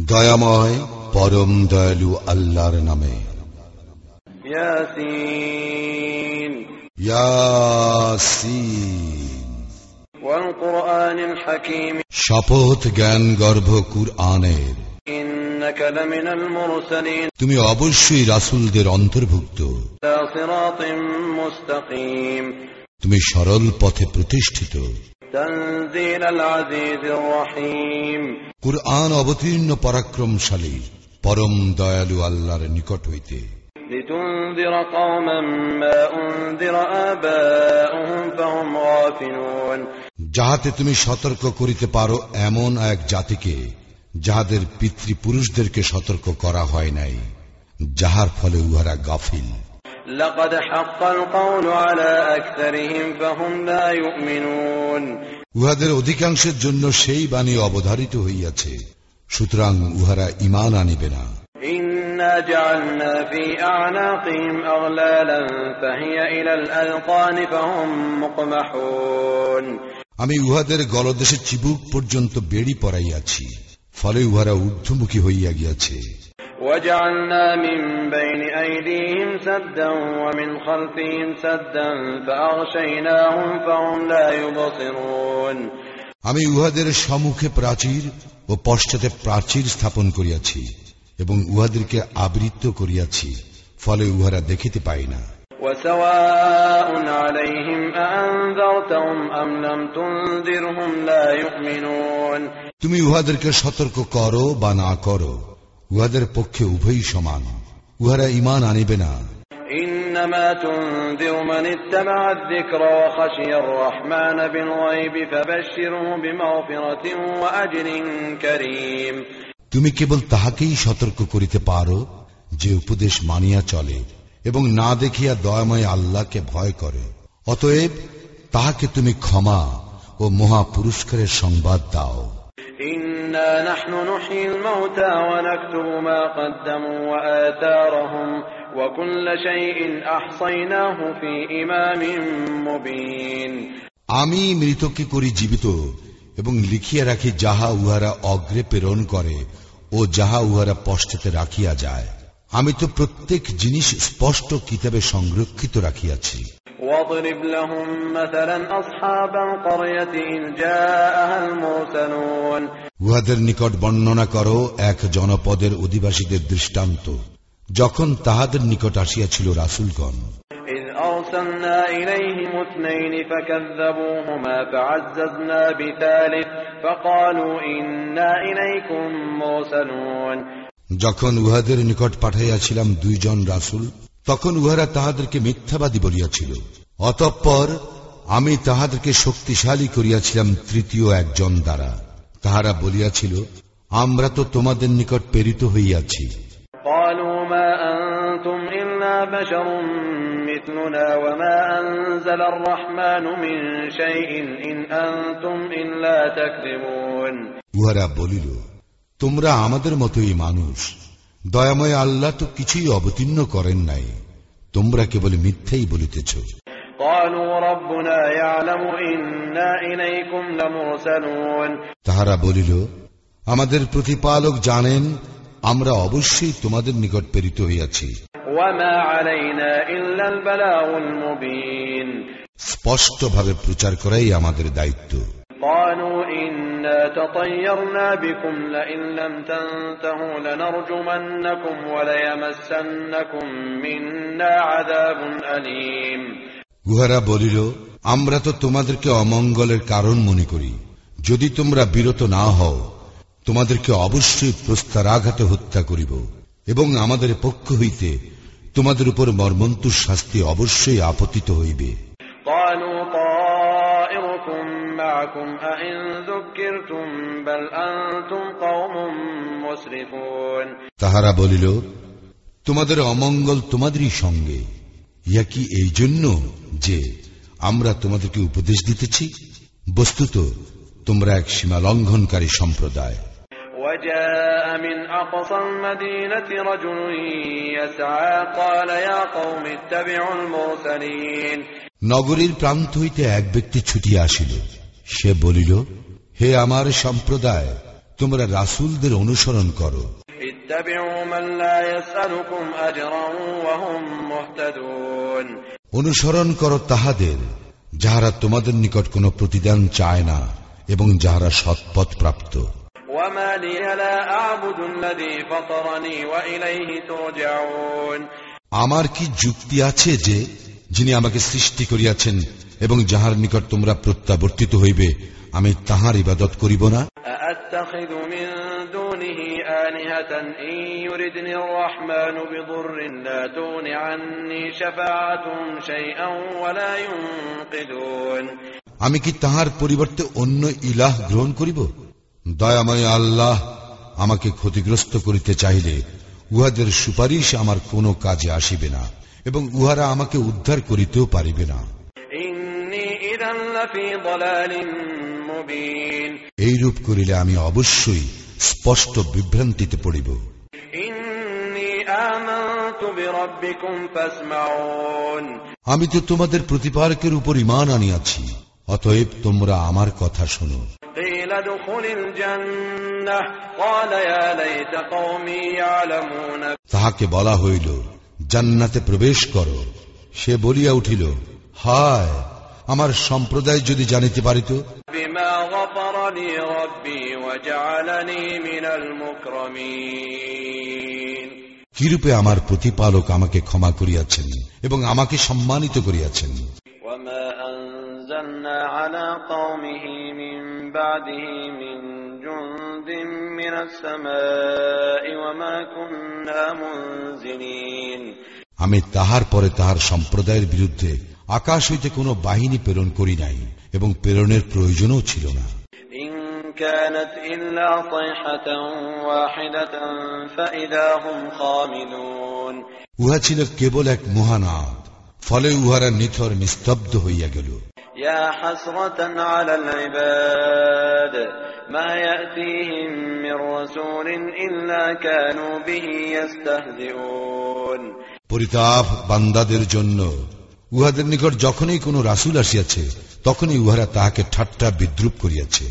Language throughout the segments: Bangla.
দয়াময় পরম দয়ালু আল্লাহর নামে। শপথ জ্ঞান গর্ভ কুরআনের। তুমি অবশ্যই রাসুলদের অন্তর্ভুক্ত। তুমি সরল পথে প্রতিষ্ঠিত। কুরআন অবতীর্ণ পরাক্রমশালী পরম দয়ালু আল্লাহর নিকট হইতে। যাহাতে তুমি সতর্ক করিতে পারো এমন এক জাতিকে যাহাদের পিতৃপুরুষদেরকে সতর্ক করা হয় নাই যাহার ফলে উহারা গাফিল। لقد حق القول على أكثرهم فهم لا يؤمنون উহাদের অধিকাংশের জন্য সেই বাণী অবধারিত হইয়াছে সুতরাং উহারা ইমান আনিবে না إنا جعلنا في أعناقهم أغلالا فهي إلى الأذقان فهم مقمحون আমি উহাদের গলদেশে চিবুক পর্যন্ত বেড়ি পরাইয়াছি ফলে উহারা ঊর্ধ্বমুখী হইয়া গিয়াছে وجعلنا من بين أيديهم سدا ومن خلفهم سدا فأغشيناهم فهم لا يبصرون আমি উহাদের সম্মুখে প্রাচীর ও পশ্চাতে প্রাচীর স্থাপন করিয়াছি এবং উহাদেরকে আবৃত্ত করিয়াছি ফলে উহারা দেখিতে পায় না وسواء عليهم أأنذرتهم أم لم تنذرهم لا يؤمنون তুমি উহাদেরকে সতর্ক করো বা না করো উহাদের পক্ষে উভয়ই সমান। উহারা ইমান আনিবে না। তুমি কেবল তাহাকেই সতর্ক করিতে পারো যে উপদেশ মানিয়া চলে এবং না দেখিয়া দয়াময় আল্লাহকে ভয় করে। অতএব তাহাকে তুমি ক্ষমা ও মহা পুরস্কারের সংবাদ দাও। إنا نحن نحيي الموتى ونكتب ما قدموا وآثارهم وكل شيء أحصيناه في إمام مبين আমি মৃতকে করি জীবিত এবং লিখিয়া রাখি যাহা উহারা অগ্রে প্রেরণ করে ও যাহা উহারা পশ্চাতে রাখিয়া যায় আমি তো প্রত্যেক জিনিস স্পষ্ট কিতাবে সংরক্ষিত রাখিয়াছি واضرب لهم مثلا أصحاب القرية إذ جاءها المرسلون উহাদের নিকট বর্ণনা করো এক জনপদের অধিবাসীদের দৃষ্টান্ত যখন তাহাদের নিকট আসিয়াছিল রাসুলগণ أرسلنا إليهم اثنين فكذبوهما فعززنا بثالث فقالوا إنا إليكم مرسلون যখন উহাদের নিকট পাঠাইয়াছিলাম দুইজন রাসুল তখন উহারা তাহাদেরকে মিথ্যাবাদী বলিয়াছিল। অতঃপর আমি তাহাদেরকে শক্তিশালী করিয়াছিলাম তৃতীয় একজন দ্বারা। তাহারা বলিয়াছিল আমরা তো তোমাদের নিকট প্রেরিত হইয়াছি। উহারা বলিল তোমরা আমাদের মতোই মানুষ। দয়াময় আল্লাহ তো কিছুই অবতীর্ণ করেন নাই। তোমরা কেবল মিথ্যেই বলিতেছ। তাহারা বলিল আমাদের প্রতিপালক জানেন আমরা অবশ্যই তোমাদের নিকট প্রেরিত হইয়াছি। স্পষ্টভাবে প্রচার করাই আমাদের দায়িত্ব। قالوا إنا تطيرنا بكم لئن لم تنتهوا لنرجمنكم وليمسنكم منا عذاب أليم উহারা বলিল আমরা তো তোমাদেরকে অমঙ্গলের কারণ মনে করি যদি তোমরা বিরত না হও তোমাদেরকে অবশ্যই প্রস্তারাঘাতে হত্যা করিব এবং আমাদের পক্ষ হইতে তোমাদের উপর মর্মন্তুর শাস্তি অবশ্যই আপতিত হইবে قالوا طائركم معكم أئن ذكرتم بل أنتم قوم مسرفون তাহারা বলিল তোমাদের অমঙ্গল তোমাদেরই সঙ্গে ইয়া কি এই জন্য যে আমরা তোমাদেরকে উপদেশ দিতেছি বস্তুত তোমরা এক সীমা লঙ্ঘনকারী সম্প্রদায় وجاء من أقصى المدينة رجل يسعى قال يا قوم اتبعوا المرسلين নগরীর প্রান্ত হইতে এক ব্যক্তি ছুটিয়া আসিল সে বলিল হে আমার সম্প্রদায় তোমরা রাসুলদের অনুসরণ করো। অনুসরণ করো তাহাদের যাহারা তোমাদের নিকট কোনো প্রতিদান চায় না এবং যাহারা সৎপথ প্রাপ্ত। আমার কি যুক্তি আছে যে যিনি আমাকে সৃষ্টি করিয়াছেন এবং যাহার নিকট তোমরা প্রত্যাবর্তিত হইবে আমি তাহার ইবাদত করিব না। আমি কি তাহার পরিবর্তে অন্য ইলাহ গ্রহণ করিব? দয়াময় আল্লাহ আমাকে ক্ষতিগ্রস্ত করিতে চাইলে উহাদের সুপারিশ আমার কোনো কাজে আসিবে না। এবং উহারা আমাকে উদ্ধার করিতেও পারিবে না। এই রূপ করিলে আমি অবশ্যই স্পষ্ট বিভ্রান্তিতে পড়িব। আমি তো তোমাদের প্রতিপারকের উপর ইমান আনিয়াছি অতএব তোমরা আমার কথা শোনো। তাহাকে বলা হইল জান্নাতে প্রবেশ করো সে বলিয়া উঠিল হায় আমার সম্প্রদায় যদি জানিতে পারিত بما غفر لي ربي وجعلني من المكرمين কিরূপে আমার প্রতিপালক আমাকে ক্ষমা করিয়াছেন এবং আমাকে সম্মানিত করিয়াছেন وما أنزلنا على قومه من بعده من جند من السماء وما كنا منزلين আমি তাহার পরে তাহার সম্প্রদায়ের বিরুদ্ধে আকাশ হইতে কোনো বাহিনী প্রেরণ করি নাই এবং প্রেরণের প্রয়োজনও ছিল না إن كانت إلا صيحة واحدة فإذا هم خامدون উহা ছিল কেবল এক মহানাদ ফলে উহারা নিথর নিস্তব্ধ হইয়া গেল يا حسرة على العباد ما يأتيهم من رسول إلا كانوا به يستهزئون পরিতাপ বান্দাদের জন্য উহাদের নিকট যখনই কোনো রাসূল আসিয়াছে তখনই উহারা তাহাকে ঠাট্টা বিদ্রুপ করিয়াছে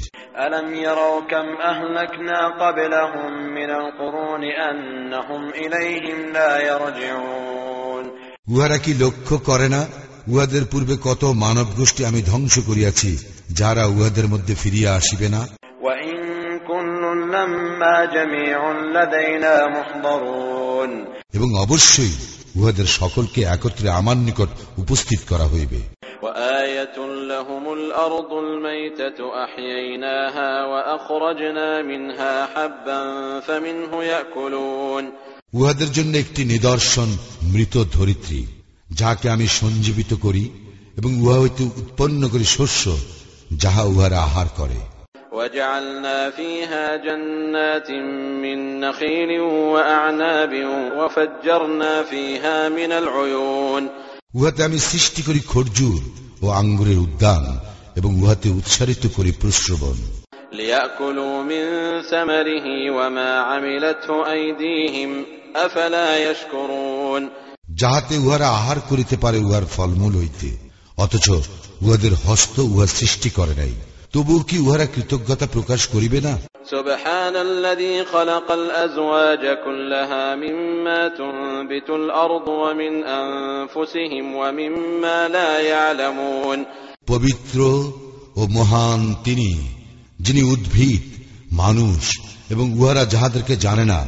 ألم يروا كم أهلكنا قبلهم من القرون أنهم إليهم لا يرجعون উহারা কি লক্ষ্য করে না উহাদের পূর্বে কত মানব গোষ্ঠী আমি ধ্বংস করিয়াছি যারা উহাদের মধ্যে ফিরিয়া আসিবে না। এবং অবশ্যই উহাদের সকলকে একত্রে আমার নিকট উপস্থিত করা হইবে। উহাদের জন্য একটি নিদর্শন মৃত ধরিত্রী। যাহাকে আমি সঞ্জীবিত করি এবং উহা হইতে উৎপন্ন করি শস্য যাহা উহারা আহার করে وجعلنا فيها جنات من نخيل وأعناب وفجرنا فيها من العيون উহাতে আমি সৃষ্টি করি খরজুর ও আঙ্গুরের উদ্যান এবং উহাতে উৎসারিত করি প্রশ্রবণ ليأكلوا من ثمره وما عملته أيديهم أفلا يشكرون যাহাতে উহারা আহার করিতে পারে উহার ফলমূল হইতে অথচ উহাদের হস্ত উহা সৃষ্টি করে নাই তবুও কি উহারা কৃতজ্ঞতা প্রকাশ করিবে না سبحان الذي خلق الأزواج كلها مما تنبت الأرض ومن أنفسهم ومما لا يعلمون পবিত্র ও মহান তিনি যিনি উদ্ভিদ মানুষ এবং উহারা যাহাদেরকে জানে না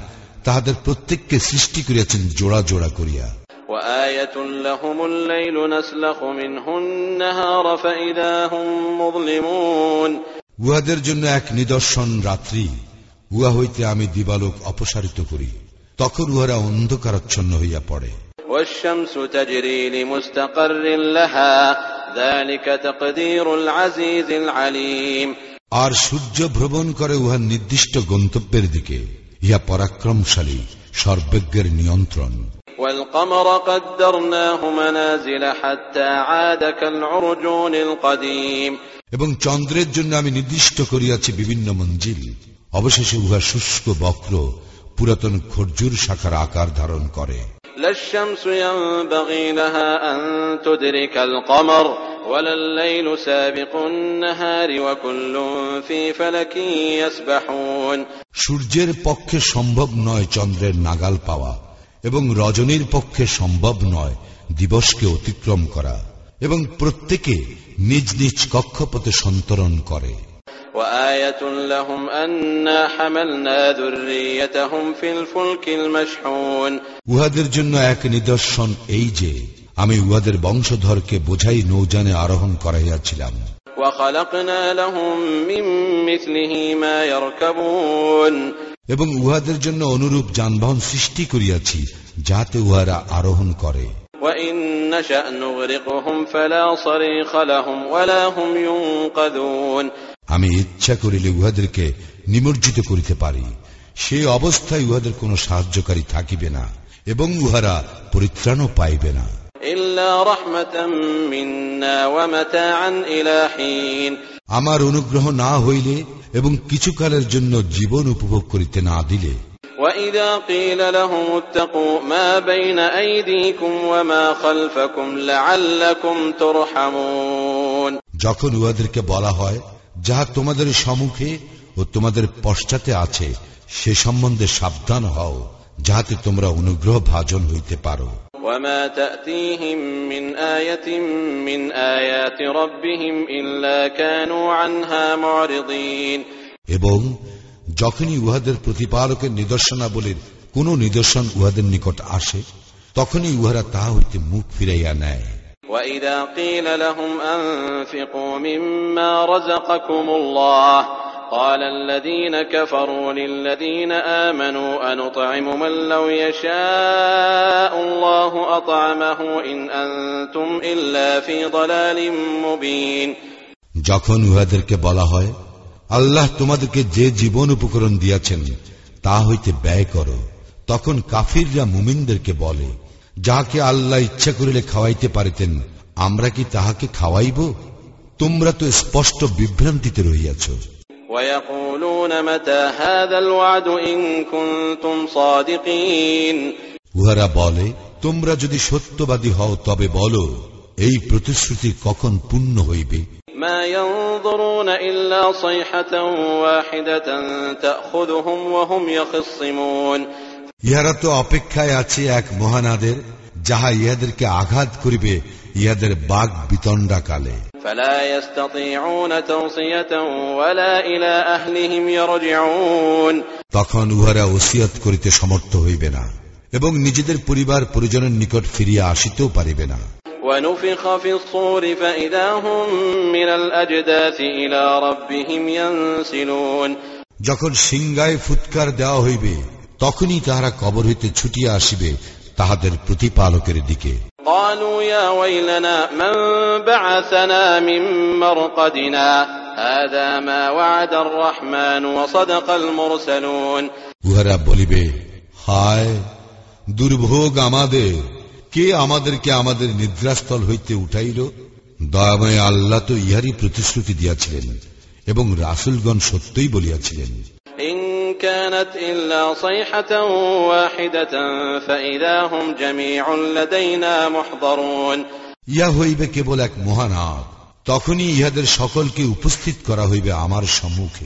তাহাদের প্রত্যেককে সৃষ্টি করিয়াছেন জোড়া জোড়া করিয়া وآية لهم الليل نسلخ منه النهار فإذا هم مظلمون উহাদের জন্য এক নিদর্শন রাত্রি উহা হইতে আমি দিবালোক অপসারিত করি তখন উহারা অন্ধকারাচ্ছন্ন হইয়া পড়ে والشمس تجري لمستقر لها ذلك تقدير العزيز العليم আর সূর্য ভ্রমণ করে উহার নির্দিষ্ট গন্তব্যের দিকে ইহা পরাক্রমশালী সর্বজ্ঞের নিয়ন্ত্রণ والقمر قدرناه منازل حتى عاد كالعرجون القديم এবং চন্দ্রের জন্য আমি নির্দিষ্ট করিয়াছি বিভিন্ন মঞ্জিল অবশেষে উহা শুষ্ক বক্র পুরাতন খরজুর শাখার আকার ধারণ করে لا الشمس ينبغي لها أن تدرك القمر ولا الليل سابق النهار وكل في فلك يسبحون সূর্যের পক্ষে সম্ভব নয় চন্দ্রের নাগাল পাওয়া এবং রজনীর পক্ষে সম্ভব নয় দিবসকে অতিক্রম করা এবং প্রত্যেকে নিজ নিজ কক্ষপথে সন্তরণ করে وآية لهم أنا حملنا ذريتهم في الفلك المشحون উহাদের জন্য এক নিদর্শন এই যে আমি উহাদের বংশধরকে বোঝাই নৌজানে আরোহণ করাইয়াছিলাম وخلقنا لهم من مثله ما يركبون এবং উহাদের জন্য অনুরূপ যানবাহন সৃষ্টি করিয়াছি যাতে উহারা আরোহণ করে। আমি ইচ্ছা করিলে উহাদেরকে নিমজ্জিত করিতে পারি। সে অবস্থায় উহাদের কোন সাহায্যকারী থাকিবে না এবং উহারা পরিত্রাণও পাইবে না। ইল্লা রহমতাম মিন্না ওয়া মাতাআন ইলা হিন। আমার অনুগ্রহ না হইলে এবং কিছুকালের জন্য জীবন উপভোগ করিতে না দিলে وإذا قيل لهم اتقوا ما بين أيديكم وما خلفكم لعلكم ترحمون যখন উহাদেরকে বলা হয় যাহা তোমাদের সম্মুখে ও তোমাদের পশ্চাতে আছে সে সম্বন্ধে সাবধান হও যাহাতে তোমরা অনুগ্রহ ভাজন হইতে পারো وما تأتيهم من آية من آيات ربهم إلا كانوا عنها معرضين এবং যখনই উহাদের প্রতিপালকের নিদর্শনাবলীর কোন নিদর্শন উহাদের নিকট আসে তখনই উহারা তাহা হইতে মুখ ফিরাইয়া নেয় وإذا قيل لهم أنفقوا مما رزقكم الله قال الذين كفروا للذين آمنوا أنطعم من لو يشاء الله أطعمه إن أنتم إلا في ضلال مبين যখন উহাদেরকে বলা হয় আল্লাহ তোমাদেরকে যে জীবন উপকরণ দিয়াছেন তা হইতে ব্যয় করো তখন কাফিররা মুমিনদেরকে বলে যাহাকে আল্লাহ ইচ্ছা করিলে খাওয়াইতে পারিতেন আমরা কি তাহাকে খাওয়াইব তোমরা তো স্পষ্ট বিভ্রান্তিতে রহিয়াছ ويقولون متى هذا الوعد إن كنتم صادقين উহারা বলে তোমরা যদি সত্যবাদী হও তবে বলো এই প্রতিশ্রুতি কখন পূর্ণ হইবে? ইহারা তো অপেক্ষায় আছে এক মহানাদের যাহা ইহাদেরকে আঘাত করিবে ইহাদের বাঘ বিতণ্ডা কালে তখন উহারা ওসিয়ত করিতে সমর্থ হইবে না। এবং নিজেদের পরিবার পরিজনের নিকট ফিরিয়া আসিতেও পারিবে না। যখন সিংগায় ফুৎকার দেওয়া হইবে তখনই তাহারা কবর হইতে ছুটিয়া আসিবে তাহাদের প্রতিপালকের দিকে। উহারা বলিবে হায় দুর্ভোগ আমাদের। কে আমাদেরকে আমাদের নিদ্রাস্থল হইতে উঠাইল? দয়াময় আল্লাহ তো ইহারই প্রতিশ্রুতি দিয়াছিলেন এবং রাসুলগণ সত্যই বলিয়াছিলেন। ইয়া হইবে কেবল এক মহানাথ তখনই ইহাদের সকলকে উপস্থিত করা হইবে আমার সম্মুখে।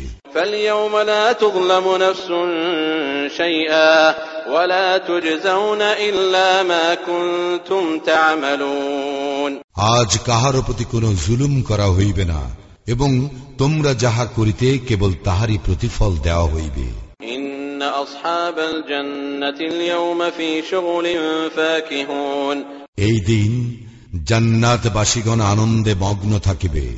আজ কাহার প্রতি কোন জুলুম করা হইবে না এবং তোমরা যাহা করিতে কেবল তাহারই প্রতিফল দেওয়া হইবে। এই দিন জান্নাত বাসীগণ আনন্দে মগ্ন থাকিবে।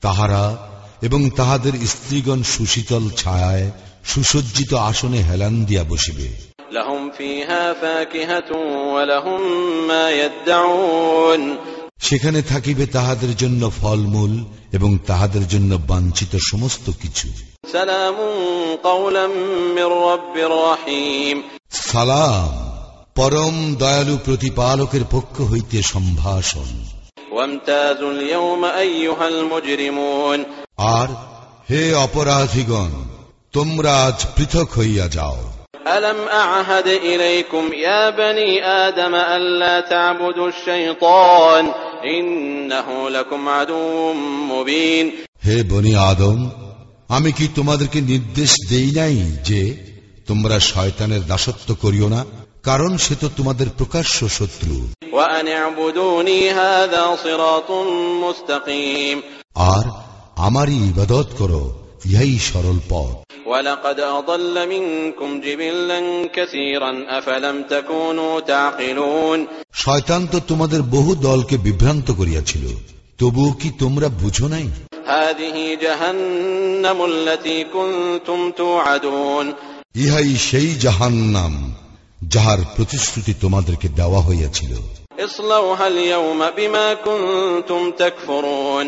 তাহারা এবং তাহাদের স্ত্রীগণ সুশীতল ছায় সুসজ্জিত আসনে হেলান দিয়া বসিবে। সেখানে থাকিবে তাহাদের জন্য ফলমূল এবং তাহাদের জন্য বাঞ্ছিত সমস্ত কিছু। سلام قولا من رب رحيم সালাম পরম দয়ালু প্রতিপালকের পক্ষ হইতে সম্ভাষণ وامتازوا اليوم أيها المجرمون আর হে অপরাধীগণ তোমরা আজ পৃথক হইয়া যাও ألم أعهد إليكم يا بني آدم ألا تعبدوا الشيطان إنه لكم عدو مبين হে বনি আদম আমি কি তোমাদেরকে নির্দেশ দেই নাই যে তোমরা শয়তানের দাসত্ব করিও না? কারণ সে তো তোমাদের প্রকাশ্য শত্রু। আর আমারই ইবাদত করো ইহাই সরল পথ। শয়তান তো তোমাদের বহু দলকে বিভ্রান্ত করিয়াছিল। তবুও কি তোমরা বুঝো নাই? هذه جهنم التي كنتم توعدون ইহাই সেই জাহান্নাম যাহার প্রতিশ্রুতি তোমাদেরকে দেওয়া হইয়াছিল اصلوها اليوم بما كنتم تكفرون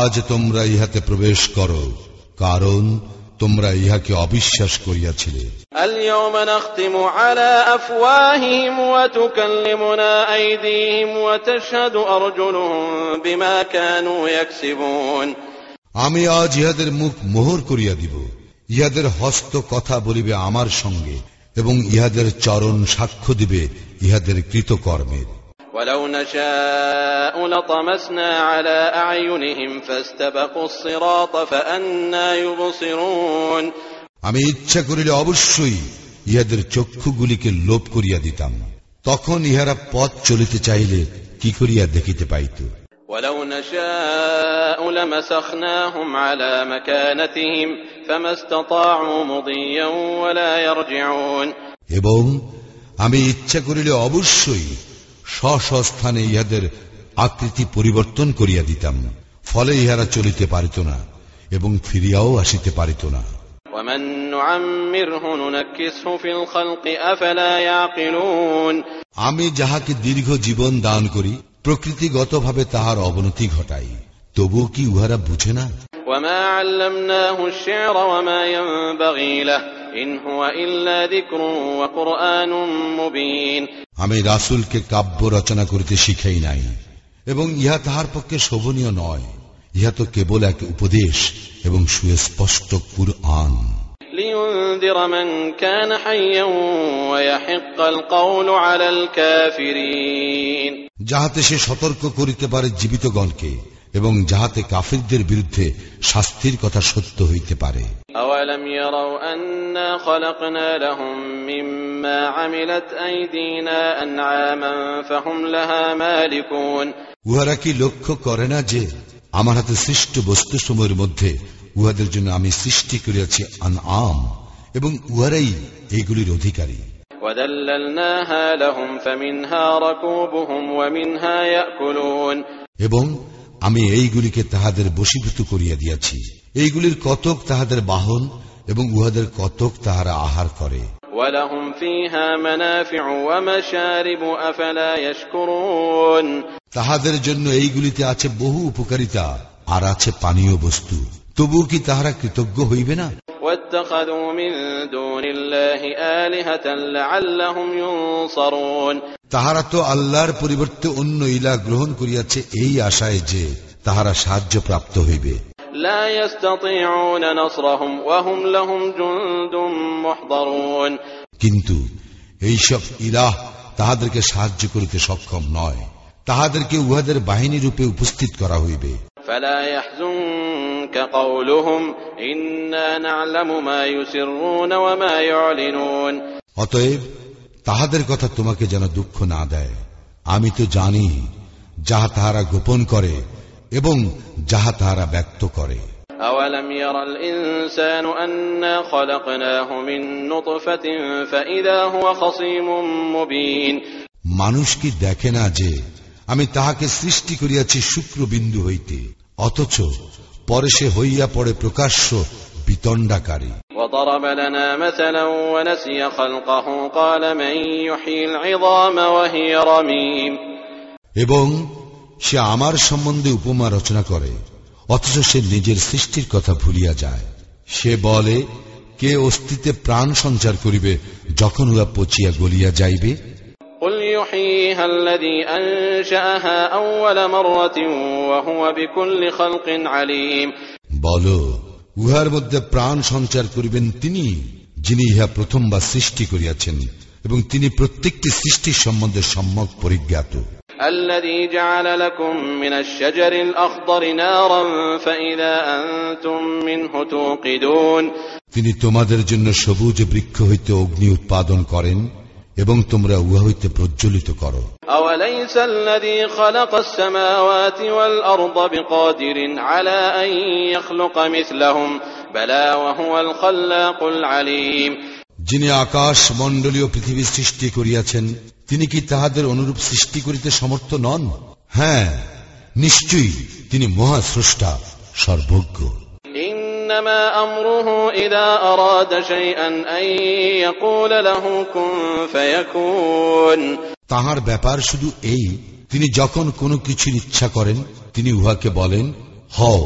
আজ তোমরা ইহাতে প্রবেশ করো কারণ তোমরা ইহাকে অবিশ্বাস করিয়াছিলে اليوم نختم على أفواههم وتكلمنا أيديهم وتشهد أرجلهم بما كانوا يكسبون আমি আজ ইহাদের মুখ মোহর করিয়া দিব ইহাদের হস্ত কথা বলিবে আমার সঙ্গে এবং ইহাদের চরণ সাক্ষ্য দিবে ইহাদের কৃতকর্মের ولو نشاء لطمسنا على أعينهم فاستبقوا الصراط فأنا يبصرون আমি ইচ্ছা করিলে অবশ্যই ইহাদের চক্ষুগুলিকে লোপ করিয়া দিতাম তখন ইহারা পথ চলিতে চাইলে কি করিয়া দেখিতে পাইত ولو نشاء لمسخناهم على مكانتهم فما استطاعوا مضيا ولا يرجعون এবং আমি ইচ্ছা করিলে অবশ্যই স্ব স্ব স্থানে ইহাদের আকৃতি পরিবর্তন করিয়া দিতাম ফলে ইহারা চলিতে পারিত না এবং ফিরিয়াও আসিতে পারিত না ومن نعمره ننكسه في الخلق أفلا يعقلون আমি যাহাকে দীর্ঘ জীবন দান করি প্রকৃতিগতভাবে তাহার অবনতি ঘটাই তবুও কি উহারা বুঝে না وما علمناه الشعر وما ينبغي له إن هو إلا ذكر وقرآن مبين আমি রাসুলকে কাব্য রচনা করিতে শিখাই নাই এবং ইহা তাহার পক্ষে শোভনীয় নয়। ইহা তো কেবল এক উপদেশ এবং সুস্পষ্ট কুরআন। যাহাতে সে সতর্ক করিতে পারে জীবিতগণকে এবং যাহাতে কাফিরদের বিরুদ্ধে শাস্তির কথা সত্য হইতে পারে أولم يروا أنا خلقنا لهم مما عملت أيدينا أنعاما فهم لها مالكون উহারা কি লক্ষ্য করে না যে আমার হাতে সৃষ্ট বস্তু সময়ের মধ্যে উহাদের জন্য আমি সৃষ্টি করিয়াছি আন আম এবং উহারাই এইগুলির অধিকারী وذللناها لهم فمنها ركوبهم ومنها يأكلون এবং আমি এইগুলিকে তাহাদের বশীভূত করিয়া দিয়াছি। এইগুলির কতক তাহাদের বাহন এবং উহাদের কতক তাহারা আহার করে। তাহাদের জন্য এইগুলিতে আছে বহু উপকারিতা আর আছে পানীয় বস্তু। তবু কি তাহারা কৃতজ্ঞ হইবে না? واتخذوا من دون الله آلهة لعلهم ينصرون তাহারা তো আল্লাহর পরিবর্তে অন্য ইলা গ্রহণ করিয়াছে এই আশায় যে তাহারা সাহায্য প্রাপ্ত হইবে لا يستطيعون نصرهم وهم لهم جند محضرون কিন্তু এইসব ইলাহ তাহাদেরকে সাহায্য করিতে সক্ষম নয় তাহাদেরকে উহাদের বাহিনী রূপে উপস্থিত করা হইবে فلا يحزنك قولهم إنا نعلم ما يسرون وما يعلنون অতএব তাহাদের কথা তোমাকে যেন দুঃখ না দেয় আমি তো জানি যাহা তাহারা গোপন করে এবং যাহা তাহারা ব্যক্ত করে أولم ير الإنسان أنا خلقناه من نطفة فإذا هو خصيم مبين মানুষ কি দেখে না যে আমি তাহাকে সৃষ্টি করিয়াছি শুক্রবিন্দু হইতে অথচ পরে সে হইয়া পড়ে প্রকাশ্য বিতণ্ডাকারী وضرب لنا مثلا ونسي خلقه قال من يحيي العظام وهي رميم এবং সে আমার সম্বন্ধে উপমা রচনা করে অথচ সে নিজের সৃষ্টির কথা ভুলিয়া যায় সে বলে কে অস্তিত্বে প্রাণ সঞ্চার করিবে যখন উহা পচিয়া গলিয়া যাইবে قل يحييها الذي أنشأها أول مرة وهو بكل خلق عليم বল উহার মধ্যে প্রাণ সঞ্চার করিবেন তিনি যিনি ইহা প্রথমবার সৃষ্টি করিয়াছেন এবং তিনি প্রত্যেকটি সৃষ্টির সম্বন্ধে সম্যক পরিজ্ঞাত الذي جعل لكم من الشجر الأخضر نارا فإذا أنتم منه توقدون তিনি তোমাদের জন্য সবুজ বৃক্ষ হইতে অগ্নি উৎপাদন করেন এবং তোমরা উহা হইতে প্রজ্বলিত করো। যিনি আকাশ মন্ডলীয় পৃথিবী সৃষ্টি করিয়াছেন তিনি কি তাহাদের অনুরূপ সৃষ্টি করিতে সমর্থ নন? হ্যাঁ নিশ্চয়ই তিনি মহাস্রষ্টা সর্বজ্ঞ। إنما أمره إذا أراد شيئا أن يقول له كن فيكون তাহার ব্যাপার শুধু এই তিনি যখন কোনো কিছুর ইচ্ছা করেন তিনি উহাকে বলেন হও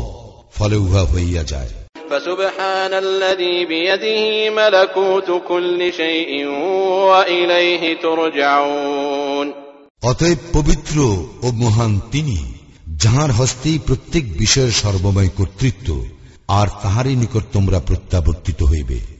ফলে উহা হইয়া যায় فسبحان الذي بيده ملكوت كل شيء وإليه ترجعون অতএব পবিত্র ও মহান তিনি যাহার হস্তেই প্রত্যেক বিষয়ের সর্বময় কর্তৃত্ব আর তাহারই নিকট তোমরা প্রত্যাবর্তিত হইবে।